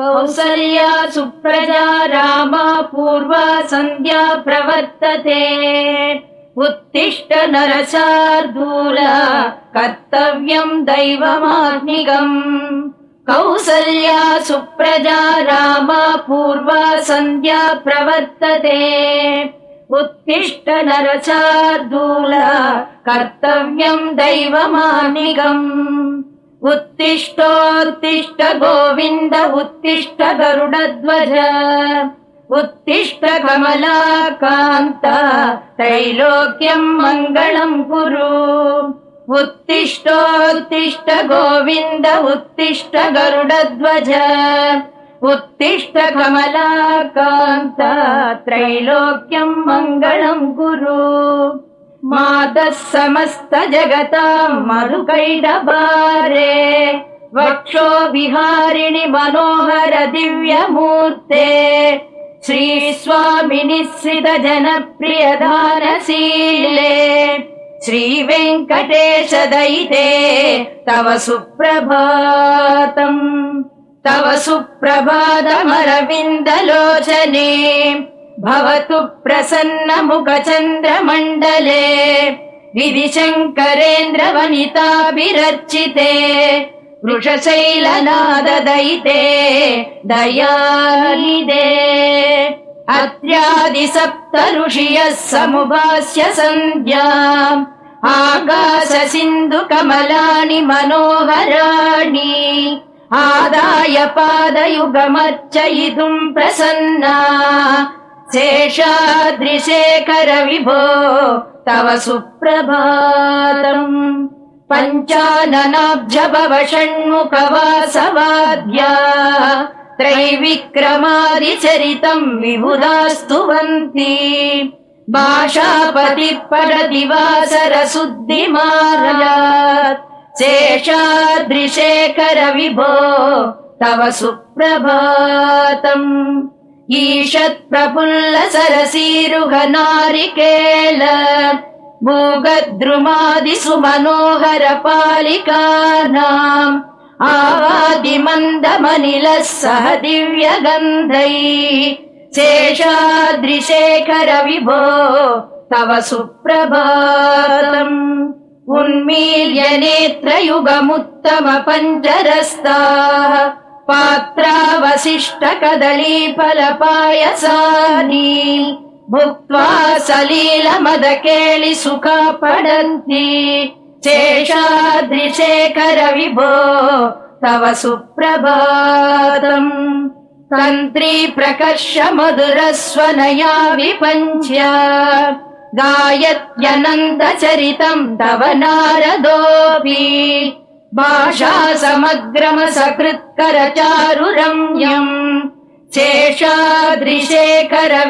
कौसल्या सुप्रजा रामा पूर्वा सन्ध्या प्रवर्तते। उत्तिष्ठ नरशार्दूल कर्तव्यम् दैवमात्मिकम् कौसल्या सुप्रजा रामा पूर्वा सन्ध्या प्रवर्तते। उत्तिष्ठ नरशार्दूल कर्तव्यम् दैवमानिगम् उत्तिष्ठोत्तिष्ठ गोविन्द उत्तिष्ठ गरुडध्वज उत्तिष्ठ कमलाकान्त त्रैलोक्यम् मङ्गलम् कुरु। उत्तिष्ठोत्तिष्ठ गोविन्द उत्तिष्ठ गरुडध्वज उत्तिष्ठ कमलाकान्त त्रैलोक्यम् मङ्गलम् कुरु मातः समस्त जगताम् वक्षो विहारिणि मनोहर दिव्यमूर्ते श्रीस्वामिनिःसृत जनप्रियधानशीले श्रीवेङ्कटेश दयिते तव सुप्रभातम् तव सुप्रभातमरविन्दलोचने भवतु प्रसन्न मुखचन्द्रमण्डले विधिशङ्करेन्द्र वनिताभिरर्चिते वृषशैलनाददयिते दयानिदे। अत्र्यादिसप्त ऋषियः समुभास्य सन्ध्या आकाश सिन्धु कमलानि मनोहराणि आदाय पादयुगमर्चयितुम् प्रसन्ना शेषाद्रिशेखर विभो तव सुप्रभातम्। पञ्चाननाब्ज भव षण्मुखवासवाद्या त्रैविक्रमादिचरितम् विबुधास्तुवन्ति भाषापतिः परदिवासरशुद्धिमारयात् शेषाद्रिशेखर विभो तव सुप्रभातम् ईषत् प्रफुल्ल सरसीरुह नारिकेल आवादिमन्दमनिलः सह दिव्यगन्धै शेषाद्रिशेखर विभो तव सुप्रभातम्। उन्मील्य नेत्रयुगमुत्तम पञ्चरस्ताः पात्रावशिष्ट कदलीफलपायसानि भुक्त्वा सलीलमदकेळि सुखा पडन्ति शेषाद्रिशेखर विभो तव सुप्रभातम्। तन्त्री प्रकर्ष मधुरस्वनया विपञ्च्य गायत्यनन्तचरितम् तव नारदोऽपि भाषा समग्रम सकृत्कर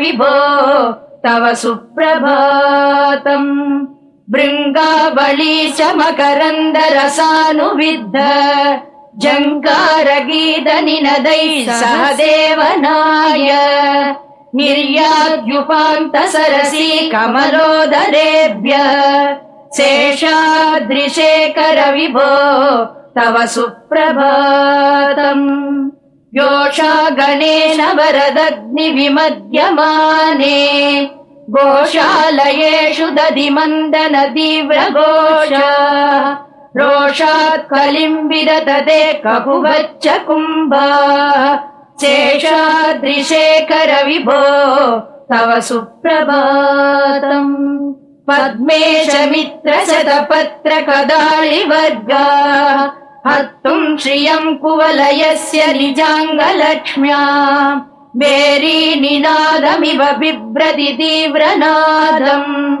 विभो तव सुप्रभातम्। भृङ्गावली च मकरन्द रसानुविद्ध जङ्कार गीत निनदैः सह देवनाय निर्याद्युपान्त सरसी कमलोदरेभ्य शेषाद्रिशेखर विभो तव सुप्रभातम्। योषा गणेन वरदग्निविमध्यमाने गोशालयेषु दधिमन्दन तीव्रघोष रोषात् कलिम् विदधते कपुवच्च कुम्भ शेषाद्रिशेखर विभो तव सुप्रभातम् पद्मेश मित्र शतपत्र हर्तुम् श्रियम् कुवलयस्य निजाङ्गलक्ष्म्या। निनादमिव बिभ्रति तीव्रनादम्।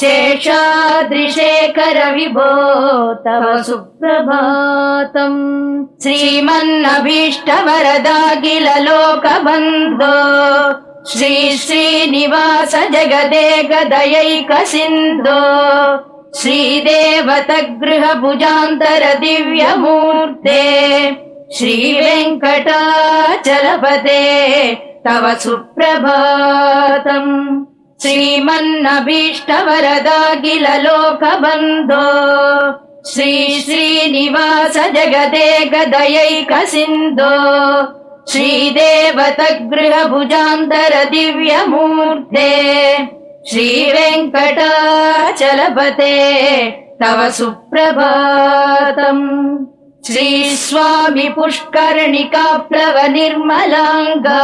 शेषाद्रिशेखर विभो तव सुप्रभातम्। श्रीमन्नभीष्टवरदाखिल लोकबन्धो श्री श्रीनिवास जगदेकदयैक सिन्धो श्रीदेवतगृह भुजान्तर दिव्यमूर्ते श्रीवेङ्कटाचलपते तव सुप्रभातम्। श्रीमन्नभीष्टवरदाखिल लोकबन्धो श्री श्रीनिवास जगदेकदयैक सिन्धो श्रीदेवतगृहभुजान्तर दिव्यमूर्ते श्रीवेङ्कटाचलपते तव सुप्रभातम् श्रीस्वामि पुष्कर्णिकाप्लव निर्मलाङ्गा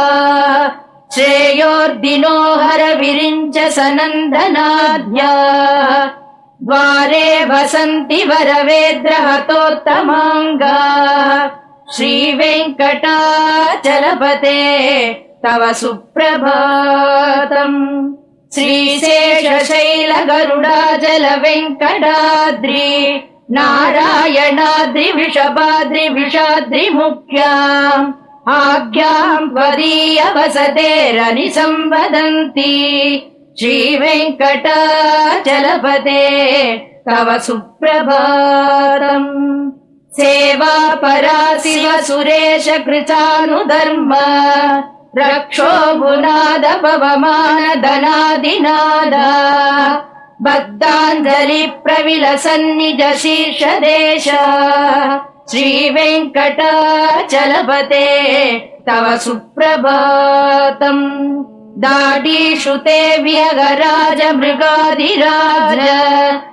श्रेयोर्दिनो हर विरिञ्च सनन्दनाद्या द्वारे वसन्ति वरवेद्रहतोत्तमाङ्गा श्रीवेङ्कटाचलपते तव सुप्रभातम्। श्रीशेषशैल गरुडा जल वेङ्कटाद्रि नारायणाद्रि वृषभाद्रि विषाद्रिमुख्याम् आज्ञाम् त्वदीय वसतेरनि संवदन्ति श्रीवेङ्कटाचलपते तव सुप्रभातम् सेवा परा शिव सुरेश कृतानुधर्म। रक्षो गुनाद पवमान धनादिनाद बद्धाञ्जलि प्रविलसन्निज शीर्ष देश। श्रीवेङ्कटाचलपते तव सुप्रभातम् दाडीषुते व्यगराज मृगाधिराज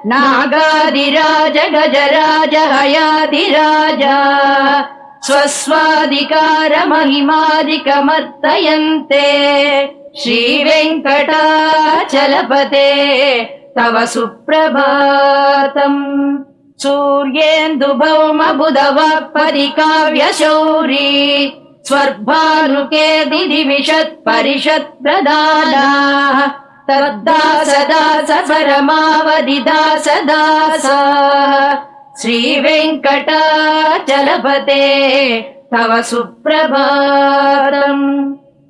नागाधिराज गजराज हयाधिराज। स्वस्वाधिकार महिमादिकमर्तयन्ते श्रीवेङ्कटाचलपते तव सुप्रभातम्। सूर्येन्दुभौम बुधवाक्परिकाव्यशौरी स्वर्भानुके दिविशत् परिषत् प्रदाना तद्दास दास परमावधि दास दास श्रीवेङ्कटाचलपते तव सुप्रभातम्।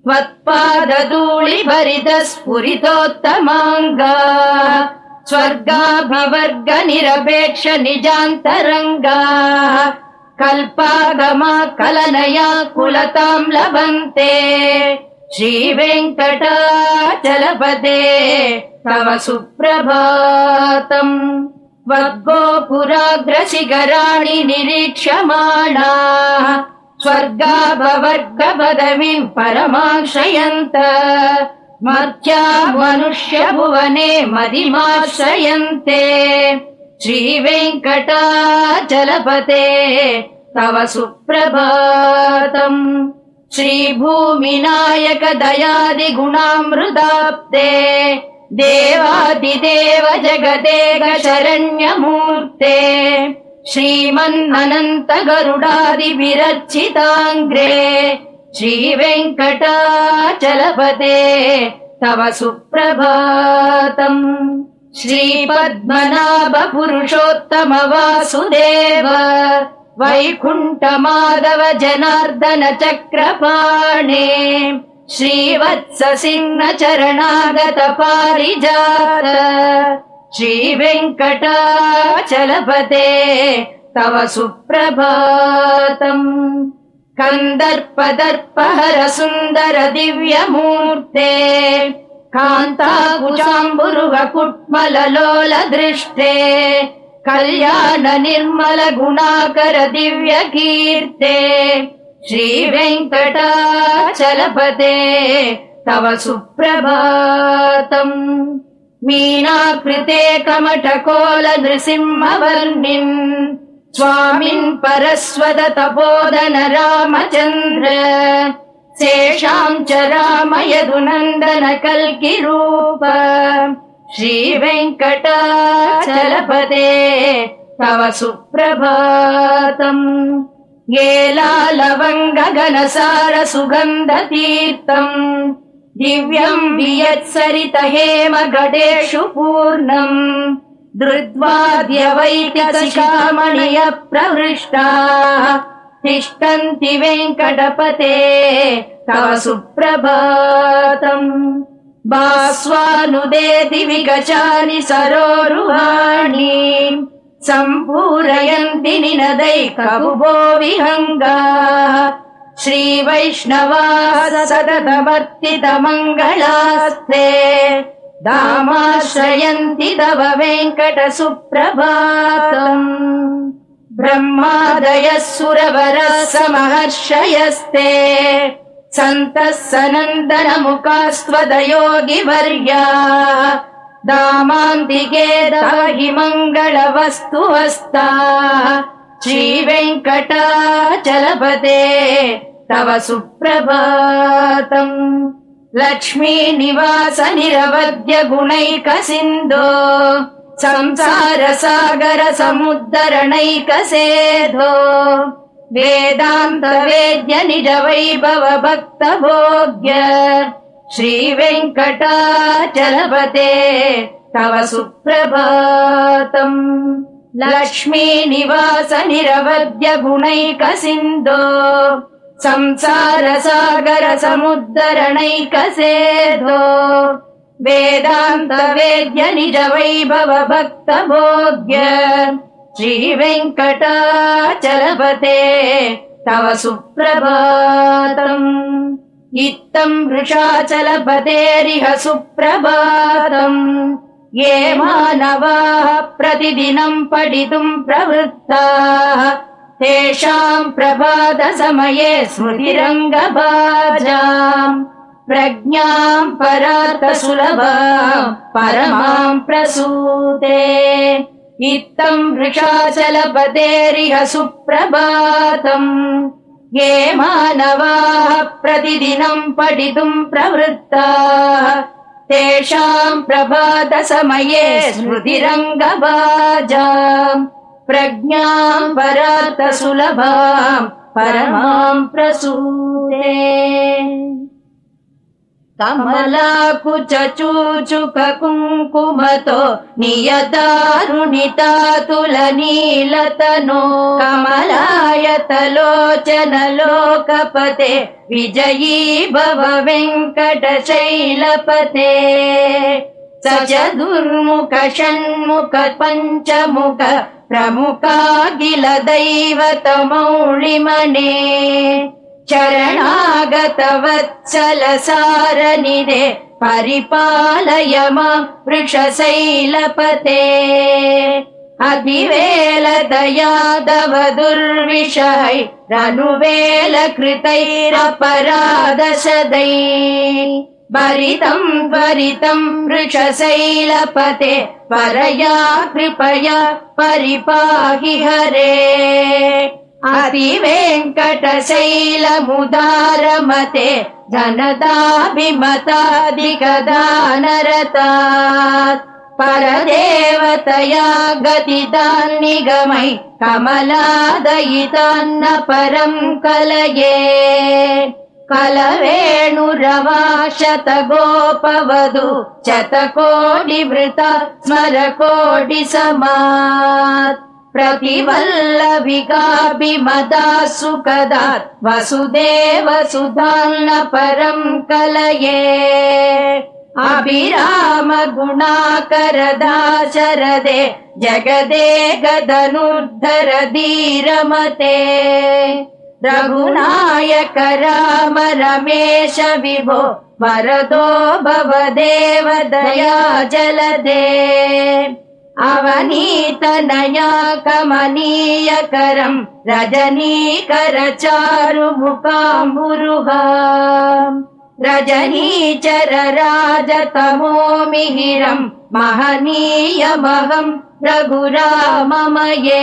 त्वत्पादधूलिभरित स्फुरितोत्तमाङ्गा स्वर्गाभिवर्ग निरपेक्ष निजान्तरङ्गा कल्पागमा कलनया कुलताम् लभन्ते। श्रीवेङ्कटाचलपते तव सुप्रभातम् वर्गोपुराग्रशिखराणि निरीक्ष्यमाणा स्वर्गापवर्गपदवीम् परमाश्रयन्त। मर्त्या मनुष्य भुवने मदिमाश्रयन्ते श्रीवेङ्कटाचलपते तव सुप्रभातम्। श्रीभूमिनायक दयादिगुणामृदाप्ते देवादिदेव जगदेक शरण्यमूर्ते श्रीमन्ननन्त गरुडादिविरचिताङ्ग्रे श्रीवेङ्कटाचलपते तव सुप्रभातम् श्रीपद्मनाभ पुरुषोत्तम वासुदेव वैकुण्ठ जनार्दन चक्रपाणे श्रीवत्स सिंह चरणागत पारिजात श्रीवेङ्कटाचलपते तव सुप्रभातम् कन्दर्पदर्पहर सुन्दर दिव्यमूर्ते कान्ताकुचाम्बुरुह कुट्मललोल दृष्टे कल्याण निर्मल गुणाकर दिव्य कीर्ते श्रीवेङ्कटाचलपते तव सुप्रभातम् मीनाकृते कमठकोल नृसिंहवर्णिन् स्वामिन् परस्वद तपोदन रामचन्द्र शेषाम् च रामयदुनन्दन कल्किरूप तव सुप्रभातम्। येलालवङ्गगनसार सुगन्धतीर्थम् दिव्यम् वियत्सरित हेम पूर्णम्। धृद्वाद्यवैकशिखामणय प्रहृष्टा तिष्ठन्ति वेङ्कटपते तव सुप्रभातम् बास्वानुदेति विगचानि सरोरुहाणि सम्पूरयन्ति निनदैकबुभो विहङ्गा श्रीवैष्णवास सततवर्तितमङ्गलास्ते दामाश्रयन्ति तव वेङ्कट सुप्रभातम् ब्रह्मादयः सुरवरः समहर्षयस्ते सन्तः सनन्दनमुखास्त्वदयोगिवर्या दामान्तिके हि मङ्गलवस्तु हस्ता श्रीवेङ्कटाचलपते तव सुप्रभातम् लक्ष्मी निवास संसार सागर समुद्धरणैक सेधो वेदान्त वेद्य निज वैभव श्रीवेङ्कटाचलपते तव सुप्रभातम्। लक्ष्मी निवास निरवद्य गुणैक सिन्धो संसार सागर समुद्धरणैक सेधो वेदान्त वेद्य निज वैभव भक्त भोग्य श्रीवेङ्कटाचलपते तव सुप्रभातम्। इत्थम् वृषाचलपतेरिह सुप्रभातम्। ये मानवाः प्रतिदिनम् पठितुम् प्रवृत्ताः तेषाम् प्रभातसमये स्मृतिरङ्गभाजाम् प्रज्ञाम् परार्थसुलभाम् परमाम् प्रसूते। इत्थम् वृषाचलपतेरिह सुप्रभातम् ये मानवाः प्रतिदिनम् पठितुम् प्रवृत्ताः। तेषाम् प्रभातसमये स्मृतिरङ्गभाजाम् प्रज्ञाम् परार्थसुलभाम् परमाम् प्रसूते कुङ्कुमतो नियतारुणितातुलनीलतनो। कमलायतलोचनलोकपते विजयी भव वेङ्कटशैलपते स च दुर्मुख षण्मुख पञ्चमुख प्रमुखाखिल दैवतमौळिमणे चरणागत वत्सल सारनिधे परिपालय मा वृषशैलपते। दयादव दुर्विषहै रनुवेल कृतैरपरादशदै भरितम् त्वरितम् वृषशैलपते परया कृपया परिपाहि हरे अतिवेङ्कटशैलमुदारमते जनदाभिमताधिकदानरतात् परदेवतया गतितान्निगमै कमलादयितान्न परम् कलये। कलवेणुरवाशत गोपवधु शतकोटिवृता स्मरकोटिसमात् प्रतिवल्लभिकाभिमदा सुखदात् वसुदेव सुधान्न परम् कलये अभिराम गुणाकरदाशरदे जगदे गदनुद्धर धीरमते रघुनायक राम रमेश विभो वरदो भव देव दया जलदे अवनीतनया कमनीयकरम् रजनीकर चारुमुखाम्बुरुहा रजनीचर राजतमो मिहिरम् महनीयमहम् रघुराममये।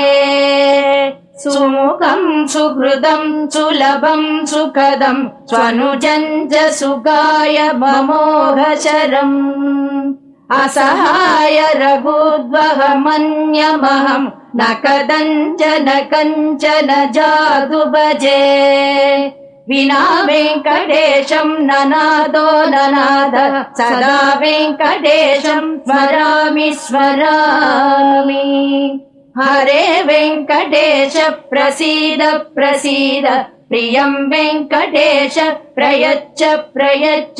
सुमुखम् सुहृदम् सुलभम् सुखदम् स्वनुजम् च सुगाय ममोघशरम् असहाय रघुद्वहमन्यमहम् न कदञ्चन कञ्चन जातु भजे विना वेङ्कटेशम् ननादो ननाद सदा वेङ्कटेशम् स्मरामि स्मरामि। हरे वेङ्कटेश प्रसीद प्रसीद प्रियम् वेङ्कटेश प्रयच्छ प्रयच्छ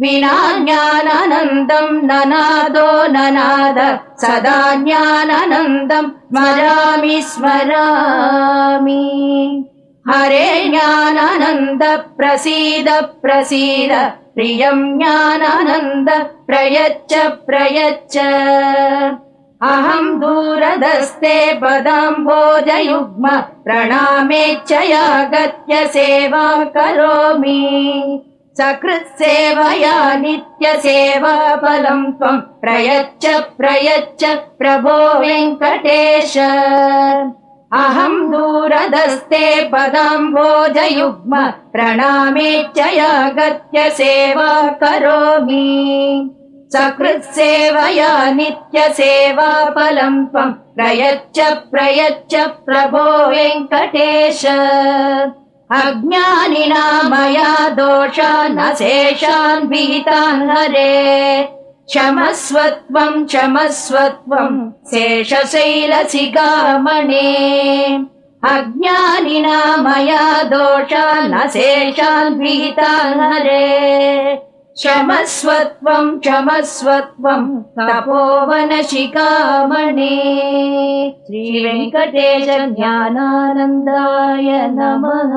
विना ज्ञानानन्दम् ननादो ननाद सदा ज्ञानानन्दम् स्मरामि स्मरामि। हरे ज्ञानानन्द प्रसीद प्रसीद प्रियम् ज्ञानानन्द प्रयच्छ प्रयच्छ। अहम् दूरदस्ते पदाम्भोजयुग्म प्रणामेच्छया गत्य सेवा करोमि सकृत्सेवया नित्यसेवा फलम् त्वम् प्रयच्छ प्रयच्छ प्रभो वेङ्कटेश। अहम् दूरदस्ते पदाम्भोजयुग्म प्रणामेच्छया गत्य सेवा करोमि। सकृत्सेवया नित्यसेवा फलम् त्वम् प्रयच्छ प्रयच्छ प्रभो वेङ्कटेश अज्ञानिना मया दोषा न शेषान् विहितान् हरे क्षमस्वत्वम् क्षमस्वत्वम् शेषशैलसि गामणे अज्ञानिना मया दोषा न शेषान् विहितान् हरे क्षमस्वत्वम् क्षमस्वत्वम् तपोवनशिकामणे श्रीवेङ्कटेश ज्ञानानन्दाय नमः